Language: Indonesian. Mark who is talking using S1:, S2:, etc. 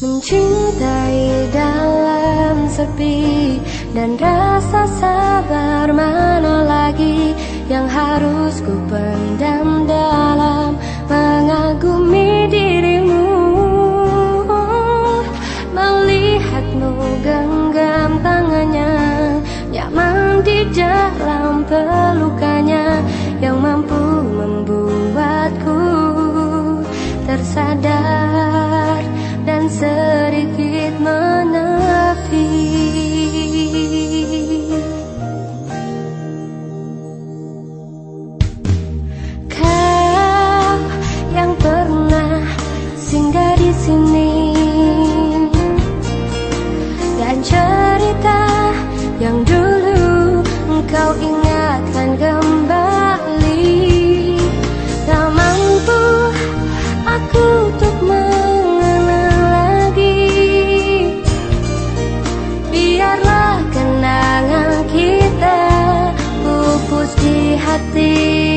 S1: Mencintai dalam sepi Dan rasa sabar mana lagi Yang harus ku pendam dalam Mengagumi dirimu? Melihatmu genggam tangannya Nyaman di dalam pelukannya Yang mampu membuatku tersadar Minsan sa rikit manan hati